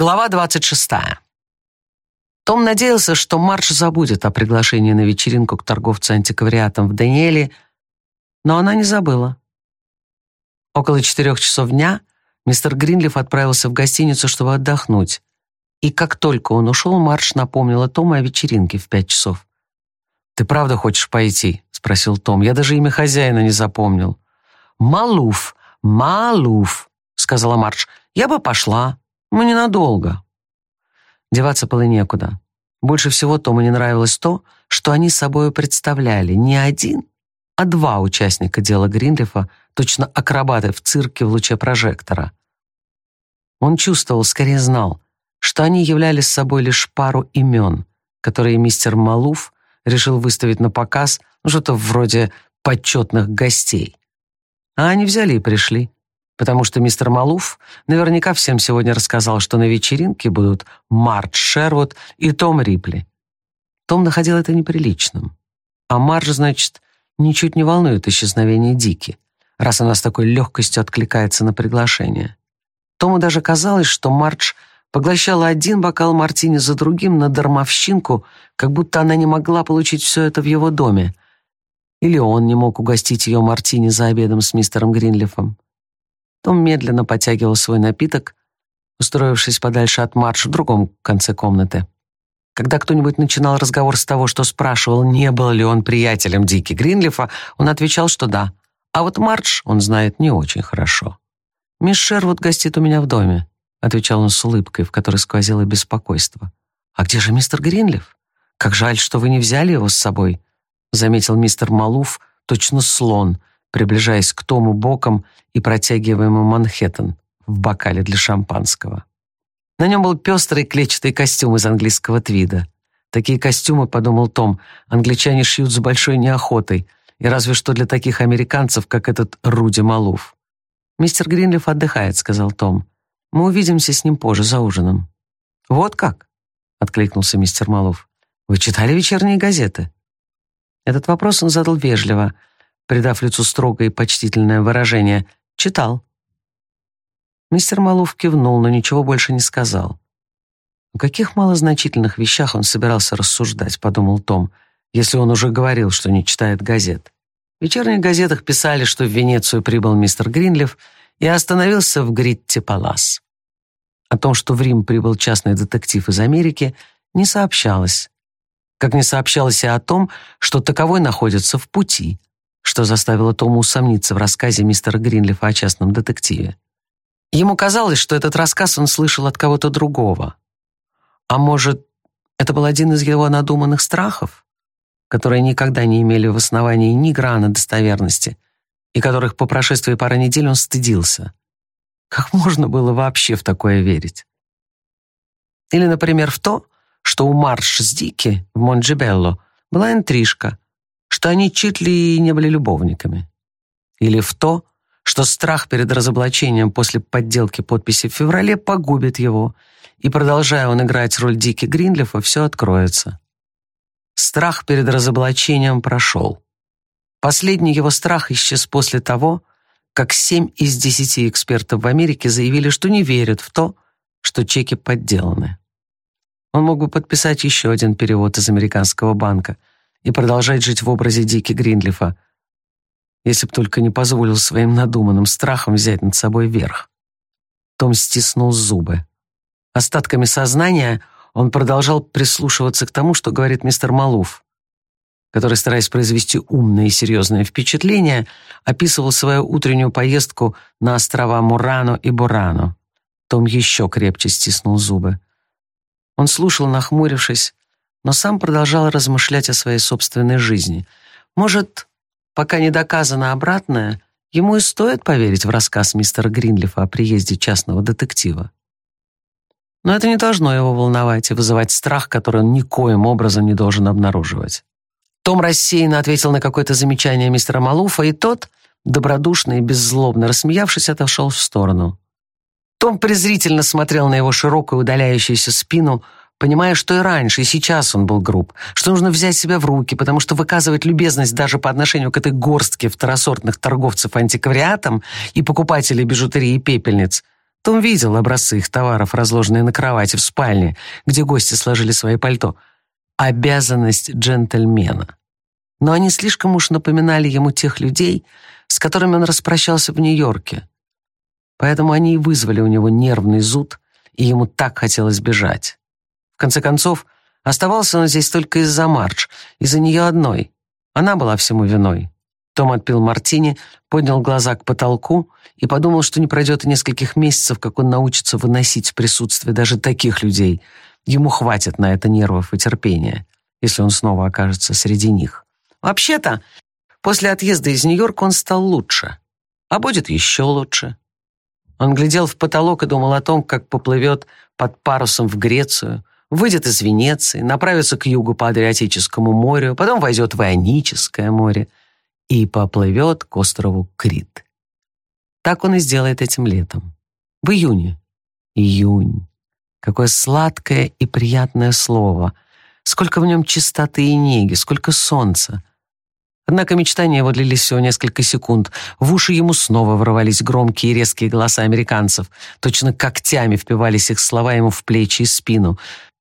Глава 26. Том надеялся, что Марш забудет о приглашении на вечеринку к торговцу антиквариатом в Даниэле, но она не забыла. Около четырех часов дня мистер Гринлиф отправился в гостиницу, чтобы отдохнуть. И как только он ушел, Марш напомнила Тому о вечеринке в пять часов. «Ты правда хочешь пойти?» — спросил Том. «Я даже имя хозяина не запомнил». «Малуф, Малуф», — сказала Марш. «Я бы пошла, но ненадолго». Деваться было некуда. Больше всего Тому не нравилось то, что они собой представляли не один, а два участника дела Гринлифа, точно акробаты в цирке в луче прожектора. Он чувствовал, скорее знал, что они являли собой лишь пару имен, которые мистер Малуф решил выставить на показ ну, что-то вроде почетных гостей. А они взяли и пришли потому что мистер Малуф наверняка всем сегодня рассказал, что на вечеринке будут Мардж Шервуд и Том Рипли. Том находил это неприличным. А Мардж, значит, ничуть не волнует исчезновение Дики, раз она с такой легкостью откликается на приглашение. Тому даже казалось, что Мардж поглощала один бокал мартини за другим на дармовщинку, как будто она не могла получить все это в его доме. Или он не мог угостить ее мартини за обедом с мистером Гринлифом. Том медленно потягивал свой напиток, устроившись подальше от Марш в другом конце комнаты. Когда кто-нибудь начинал разговор с того, что спрашивал, не был ли он приятелем Дики Гринлифа, он отвечал, что да. А вот Мардж он знает не очень хорошо. «Мисс Шервуд гостит у меня в доме», — отвечал он с улыбкой, в которой сквозило беспокойство. «А где же мистер Гринлиф? Как жаль, что вы не взяли его с собой», — заметил мистер Малуф, точно слон, приближаясь к Тому боком и протягивая ему Манхэттен в бокале для шампанского. На нем был пестрый клетчатый костюм из английского твида. Такие костюмы, подумал Том, англичане шьют с большой неохотой, и разве что для таких американцев, как этот Руди Малуф. «Мистер Гринлиф отдыхает», — сказал Том. «Мы увидимся с ним позже, за ужином». «Вот как?» — откликнулся мистер Малуф. «Вы читали вечерние газеты?» Этот вопрос он задал вежливо, придав лицу строгое и почтительное выражение. «Читал». Мистер Малуф кивнул, но ничего больше не сказал. О каких малозначительных вещах он собирался рассуждать, подумал Том, если он уже говорил, что не читает газет. В вечерних газетах писали, что в Венецию прибыл мистер Гринлиф и остановился в Гритте-Палас. О том, что в Рим прибыл частный детектив из Америки, не сообщалось. Как не сообщалось и о том, что таковой находится в пути, что заставило Тома усомниться в рассказе мистера Гринлифа о частном детективе. Ему казалось, что этот рассказ он слышал от кого-то другого. А может, это был один из его надуманных страхов, которые никогда не имели в основании ни грана достоверности, и которых по прошествии пары недель он стыдился. Как можно было вообще в такое верить? Или, например, в то, что у Марш с Дики в Монджибелло была интрижка, что они чуть ли не были любовниками. Или в то, что страх перед разоблачением после подделки подписи в феврале погубит его, и, продолжая он играть роль Дики Гринлифа, все откроется. Страх перед разоблачением прошел. Последний его страх исчез после того, как семь из десяти экспертов в Америке заявили, что не верят в то, что чеки подделаны. Он мог бы подписать еще один перевод из американского банка – и продолжать жить в образе Дики Гринлифа, если б только не позволил своим надуманным страхам взять над собой верх. Том стиснул зубы. Остатками сознания он продолжал прислушиваться к тому, что говорит мистер Малуф, который, стараясь произвести умное и серьезное впечатление, описывал свою утреннюю поездку на острова Мурано и Бурано. Том еще крепче стиснул зубы. Он слушал, нахмурившись, но сам продолжал размышлять о своей собственной жизни. Может, пока не доказано обратное, ему и стоит поверить в рассказ мистера Гринлифа о приезде частного детектива. Но это не должно его волновать и вызывать страх, который он никоим образом не должен обнаруживать. Том рассеянно ответил на какое-то замечание мистера Малуфа, и тот, добродушно и беззлобно рассмеявшись, отошел в сторону. Том презрительно смотрел на его широкую удаляющуюся спину, понимая, что и раньше, и сейчас он был груб, что нужно взять себя в руки, потому что выказывать любезность даже по отношению к этой горстке второсортных торговцев антиквариатом и покупателей бижутерии и пепельниц Том видел образцы их товаров, разложенные на кровати в спальне, где гости сложили свои пальто. Обязанность джентльмена. Но они слишком уж напоминали ему тех людей, с которыми он распрощался в Нью-Йорке. Поэтому они и вызвали у него нервный зуд, и ему так хотелось бежать. Конце концов, оставался он здесь только из-за Мардж, из-за нее одной. Она была всему виной. Том отпил мартини, поднял глаза к потолку и подумал, что не пройдет и нескольких месяцев, как он научится выносить в присутствии даже таких людей. Ему хватит на это нервов и терпения, если он снова окажется среди них. Вообще-то, после отъезда из Нью-Йорка он стал лучше, а будет еще лучше. Он глядел в потолок и думал о том, как поплывет под парусом в Грецию, выйдет из Венеции, направится к югу по Адриатическому морю, потом войдет в Ионическое море — и поплывет к острову Крит. Так он и сделает этим летом. В июне. Июнь. Какое сладкое и приятное слово. Сколько в нем чистоты и неги, сколько солнца. Однако мечтания его длились всего несколько секунд. В уши ему снова ворвались громкие и резкие голоса американцев. Точно когтями впивались их слова ему в плечи и спину.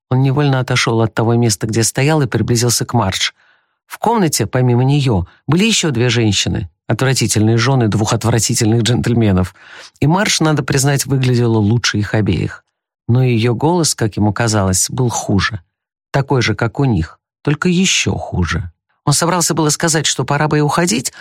Он невольно отошел от того места, где стоял, и приблизился к Марш — в комнате, помимо нее, были еще две женщины, отвратительные жены двух отвратительных джентльменов, и Марш, надо признать, выглядела лучше их обеих. Но ее голос, как ему казалось, был хуже. Такой же, как у них, только еще хуже. Он собрался было сказать, что пора бы и уходить,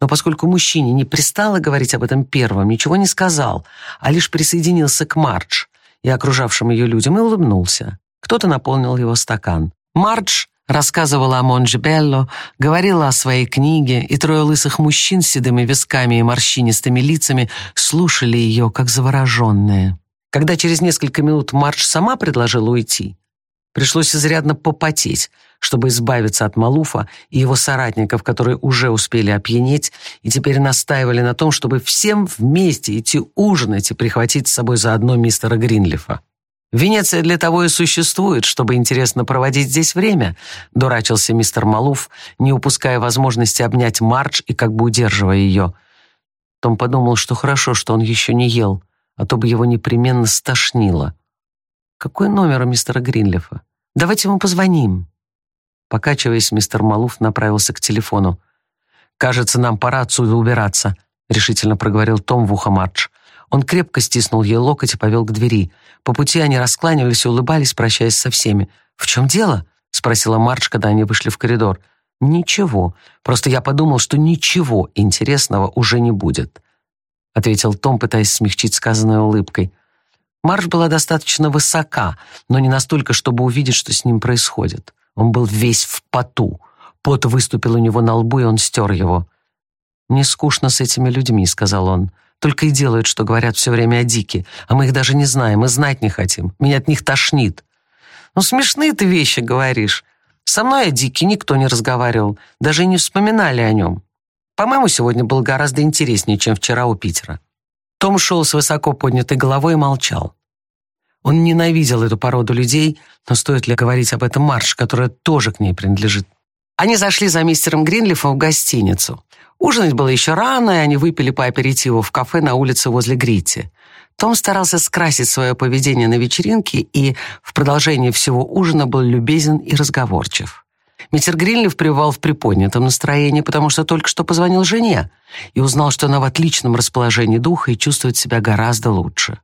но поскольку мужчине не пристало говорить об этом первым, ничего не сказал, а лишь присоединился к Мардж и окружавшим ее людям и улыбнулся. Кто-то наполнил его стакан. Мардж рассказывала о Монджебелло, говорила о своей книге, и трое лысых мужчин с седыми висками и морщинистыми лицами слушали ее, как завороженные. Когда через несколько минут Мардж сама предложила уйти, пришлось изрядно попотеть, чтобы избавиться от Малуфа и его соратников, которые уже успели опьянеть и теперь настаивали на том, чтобы всем вместе идти ужинать и прихватить с собой заодно мистера Гринлифа. Венеция для того и существует, чтобы интересно проводить здесь время», — дурачился мистер Малуф, не упуская возможности обнять Мардж и как бы удерживая ее. Том подумал, что хорошо, что он еще не ел, а то бы его непременно стошнило. «Какой номер у мистера Гринлифа? Давайте ему позвоним». Покачиваясь, мистер Малуф направился к телефону. «Кажется, нам пора отсюда убираться», — решительно проговорил Том в ухо Мардж. Он крепко стиснул ей локоть и повел к двери. По пути они раскланивались и улыбались, прощаясь со всеми. «В чем дело?» — спросила Мардж, когда они вышли в коридор. «Ничего. Просто я подумал, что ничего интересного уже не будет», — ответил Том, пытаясь смягчить сказанное улыбкой. Мардж была достаточно высока, но не настолько, чтобы увидеть, что с ним происходит. Он был весь в поту. Пот выступил у него на лбу, и он стер его. «Мне скучно с этими людьми», — сказал он. Только и делают, что говорят все время о Дике, а мы их даже не знаем и знать не хотим. Меня от них тошнит. Ну, смешные ты вещи говоришь. Со мной о Дике никто не разговаривал, даже и не вспоминали о нем. По-моему, сегодня был гораздо интереснее, чем вчера у Питера. Том шел с высоко поднятой головой и молчал. Он ненавидел эту породу людей, но стоит ли говорить об этом Марш, которая тоже к ней принадлежит? Они зашли за мистером Гринлифом в гостиницу. Ужинать было еще рано, и они выпили по аперитиву в кафе на улице возле Грити. Том старался скрасить свое поведение на вечеринке и в продолжении всего ужина был любезен и разговорчив. Мистер Гринлиф пребывал в приподнятом настроении, потому что только что позвонил жене и узнал, что она в отличном расположении духа и чувствует себя гораздо лучше.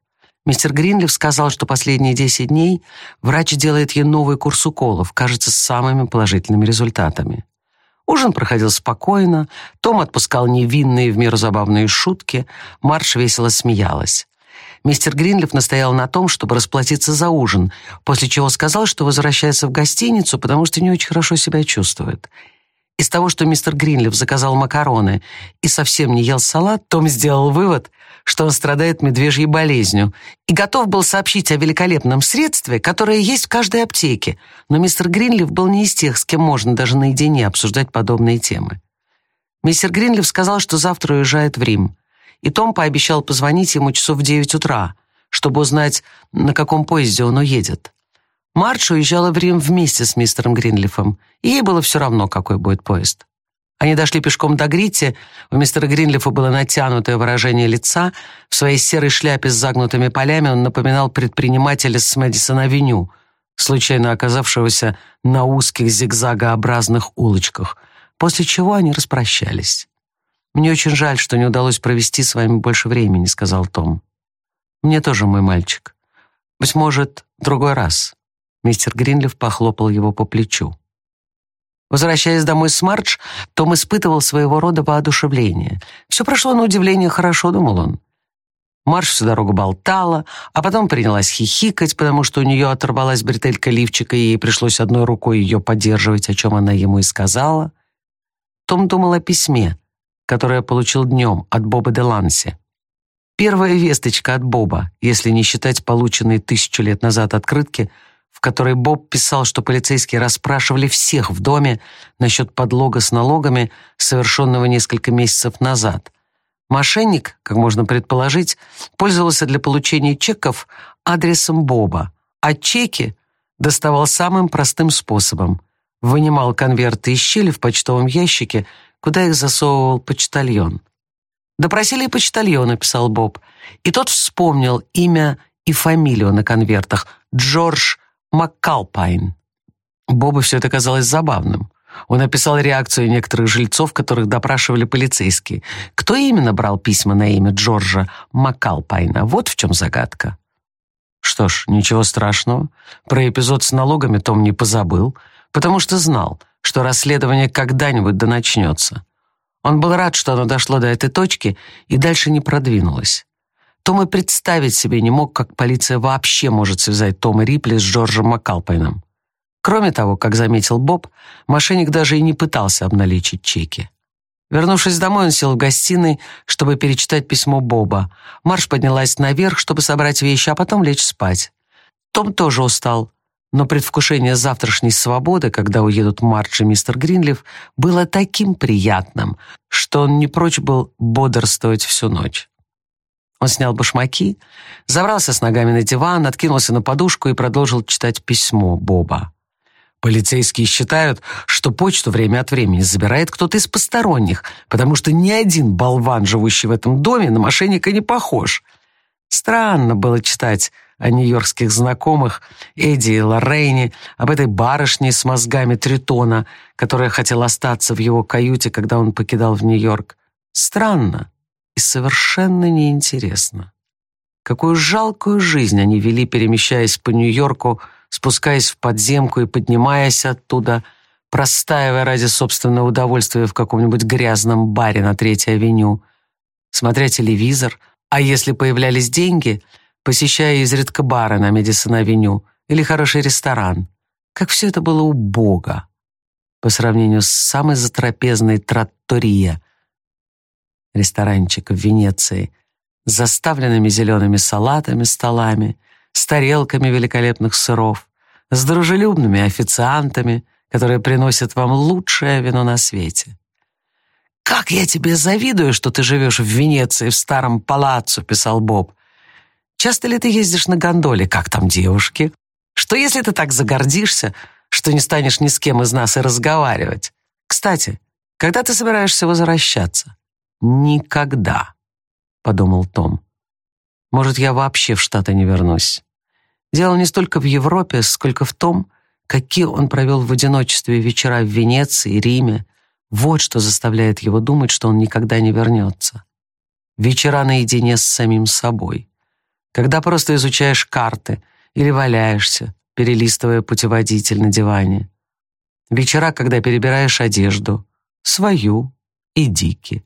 Мистер Гринлиф сказал, что последние 10 дней врач делает ей новый курс уколов, кажется, с самыми положительными результатами. Ужин проходил спокойно, Том отпускал невинные в меру забавные шутки, Марш весело смеялась. Мистер Гринлиф настоял на том, чтобы расплатиться за ужин, после чего сказал, что возвращается в гостиницу, потому что не очень хорошо себя чувствует. Из того, что мистер Гринлиф заказал макароны и совсем не ел салат, Том сделал вывод, что он страдает медвежьей болезнью и готов был сообщить о великолепном средстве, которое есть в каждой аптеке, но мистер Гринлиф был не из тех, с кем можно даже наедине обсуждать подобные темы. Мистер Гринлиф сказал, что завтра уезжает в Рим, и Том пообещал позвонить ему часов в девять утра, чтобы узнать, на каком поезде он уедет. Мардж уезжала в Рим вместе с мистером Гринлифом, и ей было все равно, какой будет поезд. Они дошли пешком до Гритти. У мистера Гринлифа было натянутое выражение лица. В своей серой шляпе с загнутыми полями он напоминал предпринимателя с Мэдисон-авеню, случайно оказавшегося на узких зигзагообразных улочках, после чего они распрощались. «Мне очень жаль, что не удалось провести с вами больше времени», — сказал Том. «Мне тоже, мой мальчик. Быть может, другой раз». Мистер Гринлиф похлопал его по плечу. Возвращаясь домой с Мардж, Том испытывал своего рода воодушевление. Все прошло на удивление хорошо, думал он. Марш всю дорогу болтала, а потом принялась хихикать, потому что у нее оторвалась бретелька лифчика, и ей пришлось одной рукой ее поддерживать, о чем она ему и сказала. Том думал о письме, которое получил днем от Боба де Ланси. Первая весточка от Боба, если не считать полученной тысячу лет назад открытки — в которой Боб писал, что полицейские расспрашивали всех в доме насчет подлога с налогами, совершенного несколько месяцев назад. Мошенник, как можно предположить, пользовался для получения чеков адресом Боба, а чеки доставал самым простым способом. Вынимал конверты из щели в почтовом ящике, куда их засовывал почтальон. «Допросили и почтальона», — писал Боб, и тот вспомнил имя и фамилию на конвертах — Джордж Маккалпайн. Бобу все это казалось забавным. Он описал реакцию некоторых жильцов, которых допрашивали полицейские. Кто именно брал письма на имя Джорджа Маккалпайна? Вот в чем загадка. Что ж, ничего страшного. Про эпизод с налогами Том не позабыл, потому что знал, что расследование когда-нибудь да начнется. Он был рад, что оно дошло до этой точки и дальше не продвинулось. Том и представить себе не мог, как полиция вообще может связать Тома Рипли с Джорджем Маккалпайном. Кроме того, как заметил Боб, мошенник даже и не пытался обналичить чеки. Вернувшись домой, он сел в гостиной, чтобы перечитать письмо Боба. Марш поднялась наверх, чтобы собрать вещи, а потом лечь спать. Том тоже устал, но предвкушение завтрашней свободы, когда уедут Марч и мистер Гринлиф, было таким приятным, что он не прочь был бодрствовать всю ночь. Он снял башмаки, забрался с ногами на диван, откинулся на подушку и продолжил читать письмо Боба. Полицейские считают, что почту время от времени забирает кто-то из посторонних, потому что ни один болван, живущий в этом доме, на мошенника не похож. Странно было читать о нью-йоркских знакомых Эдди и Лоррейне, об этой барышне с мозгами Тритона, которая хотела остаться в его каюте, когда он покидал в Нью-Йорк. Странно и совершенно неинтересно. Какую жалкую жизнь они вели, перемещаясь по Нью-Йорку, спускаясь в подземку и поднимаясь оттуда, простаивая ради собственного удовольствия в каком-нибудь грязном баре на Третьей авеню, смотря телевизор, а если появлялись деньги, посещая изредка бары на Медисон-авеню или хороший ресторан. Как все это было убого по сравнению с самой затрапезной траттория, ресторанчик в Венеции, с заставленными зелеными салатами столами, с тарелками великолепных сыров, с дружелюбными официантами, которые приносят вам лучшее вино на свете. «Как я тебе завидую, что ты живешь в Венеции, в старом палаццо», — писал Боб. «Часто ли ты ездишь на гондоле? Как там девушки? Что если ты так загордишься, что не станешь ни с кем из нас и разговаривать? Кстати, когда ты собираешься возвращаться?» «Никогда», — подумал Том. «Может, я вообще в Штаты не вернусь». Дело не столько в Европе, сколько в том, какие он провел в одиночестве вечера в Венеции, Риме. Вот что заставляет его думать, что он никогда не вернется. Вечера наедине с самим собой. Когда просто изучаешь карты или валяешься, перелистывая путеводитель на диване. Вечера, когда перебираешь одежду, свою и Дики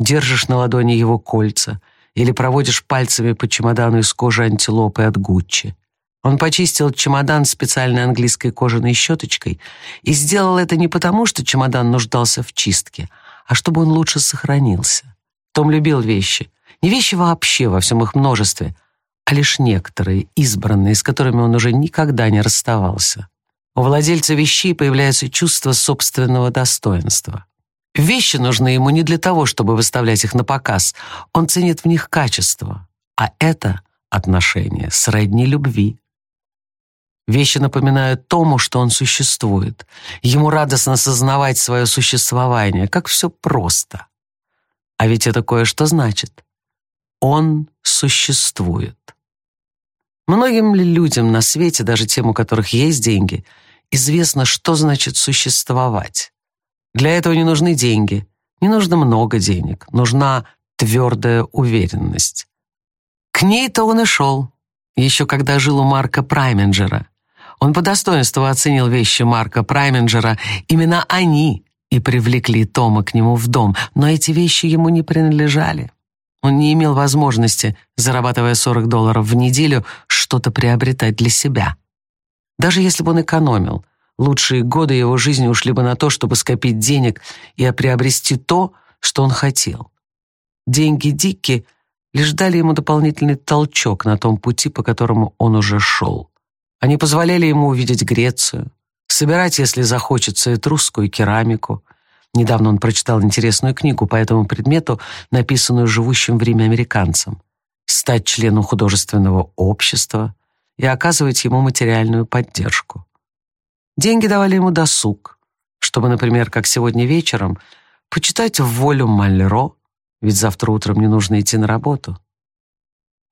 держишь на ладони его кольца или проводишь пальцами по чемодану из кожи антилопы от Гуччи. Он почистил чемодан специальной английской кожаной щеточкой и сделал это не потому, что чемодан нуждался в чистке, а чтобы он лучше сохранился. Том любил вещи. Не вещи вообще во всем их множестве, а лишь некоторые, избранные, с которыми он уже никогда не расставался. У владельца вещей появляется чувство собственного достоинства. Вещи нужны ему не для того, чтобы выставлять их на показ. Он ценит в них качество. А это отношение сродни любви. Вещи напоминают Тому, что он существует. Ему радостно сознавать свое существование, как все просто. А ведь это кое-что значит. Он существует. Многим ли людям на свете, даже тем, у которых есть деньги, известно, что значит существовать? Для этого не нужны деньги, не нужно много денег, нужна твердая уверенность. К ней-то он и шел, еще когда жил у Марка Прайменджера. Он по достоинству оценил вещи Марка Прайменджера. Именно они и привлекли Тома к нему в дом, но эти вещи ему не принадлежали. Он не имел возможности, зарабатывая 40 долларов в неделю, что-то приобретать для себя. Даже если бы он экономил, лучшие годы его жизни ушли бы на то, чтобы скопить денег и приобрести то, что он хотел. Деньги Дикки лишь дали ему дополнительный толчок на том пути, по которому он уже шел. Они позволяли ему увидеть Грецию, собирать, если захочется, этрусскую керамику. Недавно он прочитал интересную книгу по этому предмету, написанную живущим в Риме американцем. Стать членом художественного общества и оказывать ему материальную поддержку. Деньги давали ему досуг, чтобы, например, как сегодня вечером, почитать в волю Мальро, ведь завтра утром не нужно идти на работу.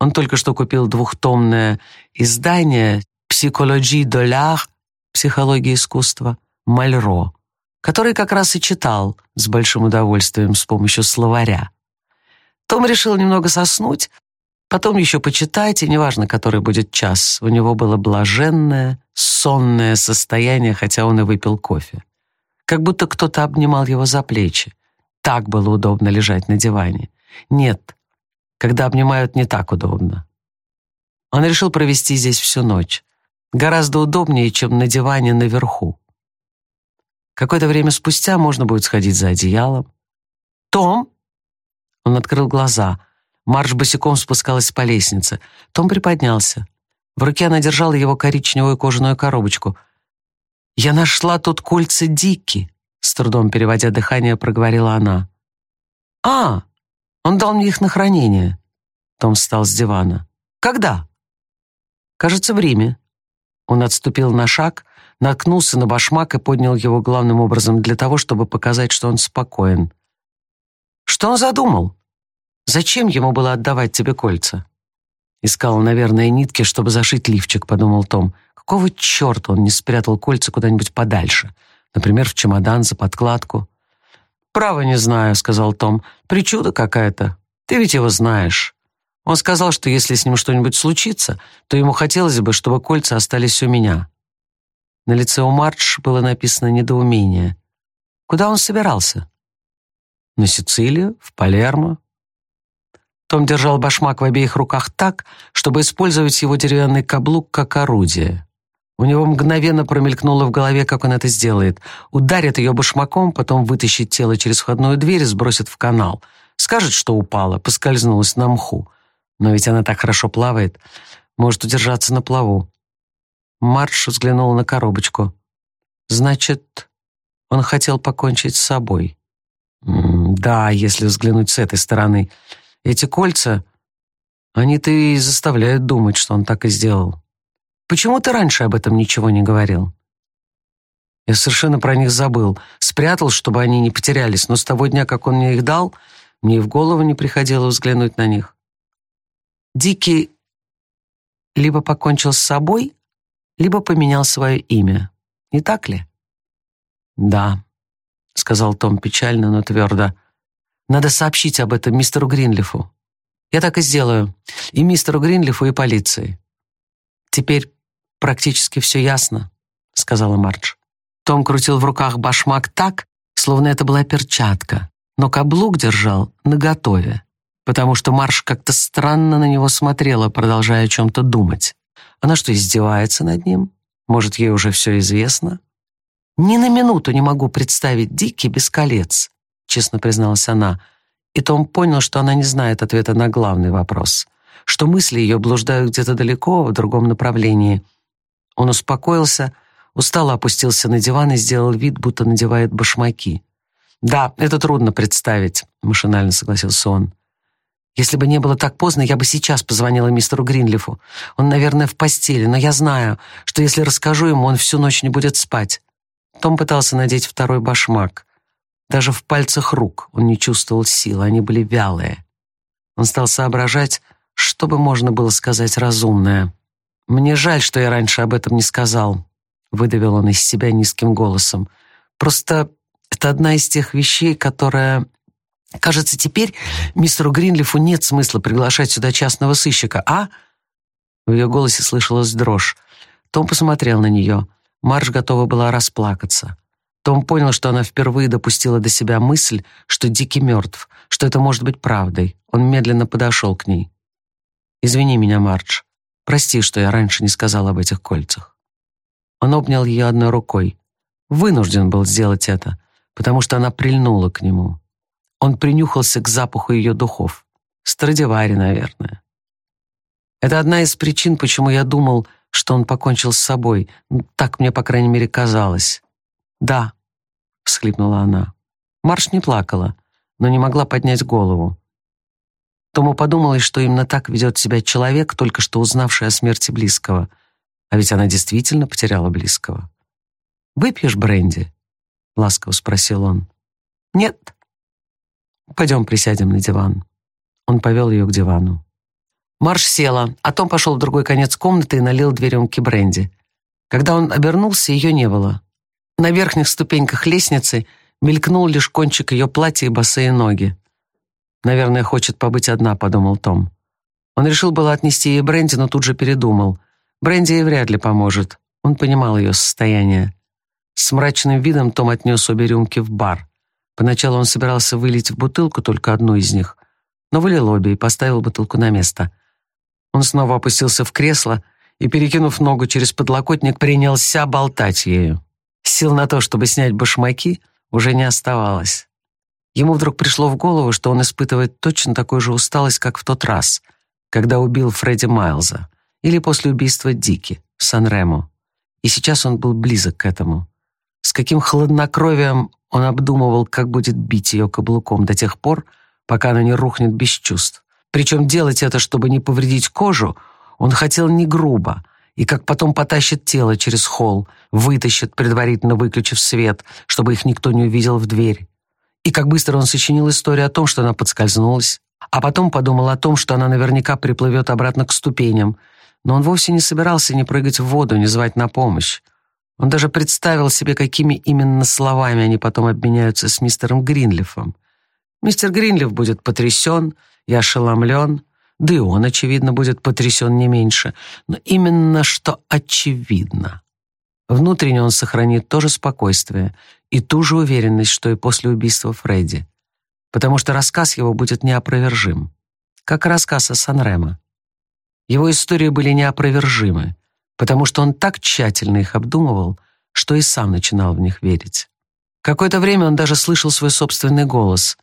Он только что купил двухтомное издание «Psychologie de l'art» «Психология искусства» Мальро, который как раз и читал с большим удовольствием с помощью словаря. Том решил немного соснуть, потом еще почитать, и неважно, который будет час, у него было блаженное, сонное состояние, хотя он и выпил кофе. Как будто кто-то обнимал его за плечи. Так было удобно лежать на диване. Нет, когда обнимают, не так удобно. Он решил провести здесь всю ночь. Гораздо удобнее, чем на диване наверху. Какое-то время спустя можно будет сходить за одеялом. «Том!» Он открыл глаза. Марш босиком спускалась по лестнице. Том приподнялся. В руке она держала его коричневую кожаную коробочку. «Я нашла тут кольца Дики», — с трудом переводя дыхание, проговорила она. «А, он дал мне их на хранение». Том встал с дивана. «Когда?» «Кажется, в Риме». Он отступил на шаг, наткнулся на башмак и поднял его главным образом для того, чтобы показать, что он спокоен. «Что он задумал? Зачем ему было отдавать тебе кольца?» Искал, наверное, нитки, чтобы зашить лифчик, подумал Том. Какого черта он не спрятал кольца куда-нибудь подальше? Например, в чемодан, за подкладку. «Право не знаю», — сказал Том. «Причуда какая-то. Ты ведь его знаешь». Он сказал, что если с ним что-нибудь случится, то ему хотелось бы, чтобы кольца остались у меня. На лице у Мардж было написано недоумение. Куда он собирался? На Сицилию, в Палермо. Том держал башмак в обеих руках так, чтобы использовать его деревянный каблук как орудие. У него мгновенно промелькнуло в голове, как он это сделает. Ударит ее башмаком, потом вытащит тело через входную дверь и сбросит в канал. Скажет, что упала, поскользнулась на мху. Но ведь она так хорошо плавает, может удержаться на плаву. Марш взглянул на коробочку. Значит, он хотел покончить с собой. да, если взглянуть с этой стороны. Эти кольца, они-то и заставляют думать, что он так и сделал. Почему ты раньше об этом ничего не говорил? Я совершенно про них забыл. Спрятал, чтобы они не потерялись, но с того дня, как он мне их дал, мне и в голову не приходило взглянуть на них. Дикий либо покончил с собой, либо поменял свое имя. Не так ли? Да, сказал Том печально, но твердо. Надо сообщить об этом мистеру Гринлифу. Я так и сделаю. И мистеру Гринлифу, и полиции. Теперь практически все ясно, сказала Мардж. Том крутил в руках башмак так, словно это была перчатка, но каблук держал наготове потому что Марш как-то странно на него смотрела, продолжая о чем-то думать. Она что, издевается над ним? Может, ей уже все известно? «Ни на минуту не могу представить Дики без колец», — честно призналась она. И Том понял, что она не знает ответа на главный вопрос, что мысли ее блуждают где-то далеко, в другом направлении. Он успокоился, устало опустился на диван и сделал вид, будто надевает башмаки. «Да, это трудно представить», — машинально согласился он. Если бы не было так поздно, я бы сейчас позвонила мистеру Гринлифу. Он, наверное, в постели, но я знаю, что если расскажу ему, он всю ночь не будет спать. Том пытался надеть второй башмак. Даже в пальцах рук он не чувствовал сил, они были вялые. Он стал соображать, что бы можно было сказать разумное. «Мне жаль, что я раньше об этом не сказал», — выдавил он из себя низким голосом. «Просто это одна из тех вещей, которая Кажется, теперь мистеру Гринлифу нет смысла приглашать сюда частного сыщика, а?» В ее голосе слышалась дрожь. Том посмотрел на нее. Марш готова была расплакаться. Том понял, что она впервые допустила до себя мысль, что Дикий мертв, что это может быть правдой. Он медленно подошел к ней. «Извини меня, Мардж. Прости, что я раньше не сказал об этих кольцах». Он обнял ее одной рукой. Вынужден был сделать это, потому что она прильнула к нему. Он принюхался к запаху ее духов. Страдивари, наверное. Это одна из причин, почему я думал, что он покончил с собой. Так мне, по крайней мере, казалось. «Да», — всхлипнула она. Марш не плакала, но не могла поднять голову. Тому подумалось, что именно так ведет себя человек, только что узнавший о смерти близкого. А ведь она действительно потеряла близкого. «Выпьешь бренди?» — ласково спросил он. «Нет», Пойдем присядем на диван». Он повел ее к дивану. Марш села, а Том пошел в другой конец комнаты и налил две рюмки бренди. Когда он обернулся, ее не было. На верхних ступеньках лестницы мелькнул лишь кончик ее платья и босые ноги. «Наверное, хочет побыть одна», — подумал Том. Он решил было отнести ей бренди, но тут же передумал. Бренди ей вряд ли поможет. Он понимал ее состояние. С мрачным видом Том отнес обе рюмки в бар. Поначалу он собирался вылить в бутылку только одну из них, но вылил обе и поставил бутылку на место. Он снова опустился в кресло и, перекинув ногу через подлокотник, принялся болтать ею. Сил на то, чтобы снять башмаки, уже не оставалось. Ему вдруг пришло в голову, что он испытывает точно такую же усталость, как в тот раз, когда убил Фредди Майлза, или после убийства Дики в Сан-Ремо. И сейчас он был близок к этому. С каким хладнокровием он обдумывал, как будет бить ее каблуком до тех пор, пока она не рухнет без чувств. Причем делать это, чтобы не повредить кожу, он хотел не грубо, и как потом потащит тело через холл, вытащит, предварительно выключив свет, чтобы их никто не увидел в дверь. И как быстро он сочинил историю о том, что она подскользнулась, а потом подумал о том, что она наверняка приплывет обратно к ступеням, но он вовсе не собирался ни прыгать в воду, ни звать на помощь. Он даже представил себе, какими именно словами они потом обменяются с мистером Гринлифом. Мистер Гринлиф будет потрясен и ошеломлен, да и он, очевидно, будет потрясен не меньше, но именно что очевидно. Внутренне он сохранит то же спокойствие и ту же уверенность, что и после убийства Фредди, потому что рассказ его будет неопровержим, как рассказ о Санремо. Его истории были неопровержимы, потому что он так тщательно их обдумывал, что и сам начинал в них верить. Какое-то время он даже слышал свой собственный голос.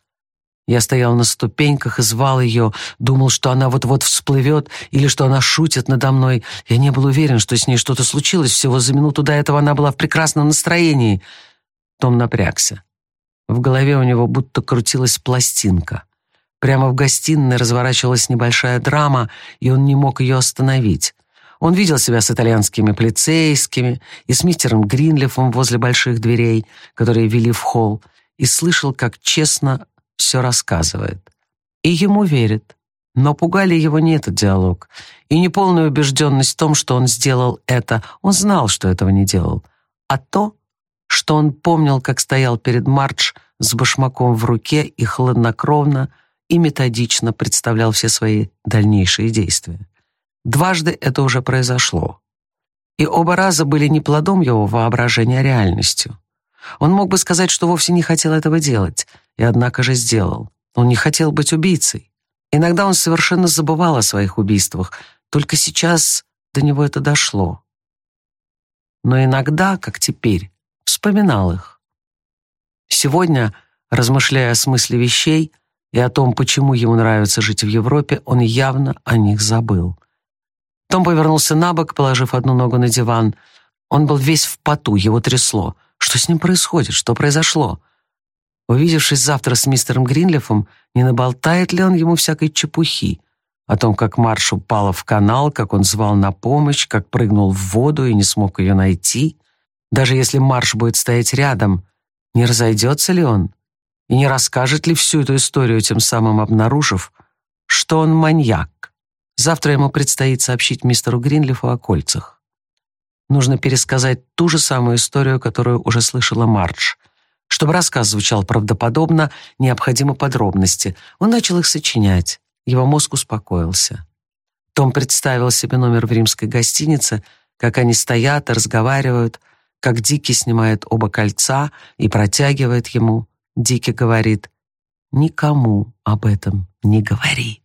Я стоял на ступеньках и звал ее, думал, что она вот-вот всплывет или что она шутит надо мной. Я не был уверен, что с ней что-то случилось. Всего за минуту до этого она была в прекрасном настроении. Том напрягся. В голове у него будто крутилась пластинка. Прямо в гостиной разворачивалась небольшая драма, и он не мог ее остановить. Он видел себя с итальянскими полицейскими и с мистером Гринлифом возле больших дверей, которые вели в холл, и слышал, как честно все рассказывает. И ему верят. Но пугали его не этот диалог, и не полная убежденность в том, что он сделал это, он знал, что этого не делал, а то, что он помнил, как стоял перед Мардж с башмаком в руке и хладнокровно и методично представлял все свои дальнейшие действия. Дважды это уже произошло. И оба раза были не плодом его воображения, а реальностью. Он мог бы сказать, что вовсе не хотел этого делать, и однако же сделал. Он не хотел быть убийцей. Иногда он совершенно забывал о своих убийствах, только сейчас до него это дошло. Но иногда, как теперь, вспоминал их. Сегодня, размышляя о смысле вещей и о том, почему ему нравится жить в Европе, он явно о них забыл. Том повернулся на бок, положив одну ногу на диван. Он был весь в поту, его трясло. Что с ним происходит? Что произошло? Увидевшись завтра с мистером Гринлифом, не наболтает ли он ему всякой чепухи о том, как Марш упала в канал, как он звал на помощь, как прыгнул в воду и не смог ее найти. Даже если Марш будет стоять рядом, не разойдется ли он? И не расскажет ли всю эту историю, тем самым обнаружив, что он маньяк? Завтра ему предстоит сообщить мистеру Гринлифу о кольцах. Нужно пересказать ту же самую историю, которую уже слышала Мардж. Чтобы рассказ звучал правдоподобно, необходимы подробности. Он начал их сочинять. Его мозг успокоился. Том представил себе номер в римской гостинице, как они стоят и разговаривают, как Дики снимает оба кольца и протягивает ему. Дики говорит, «Никому об этом не говори».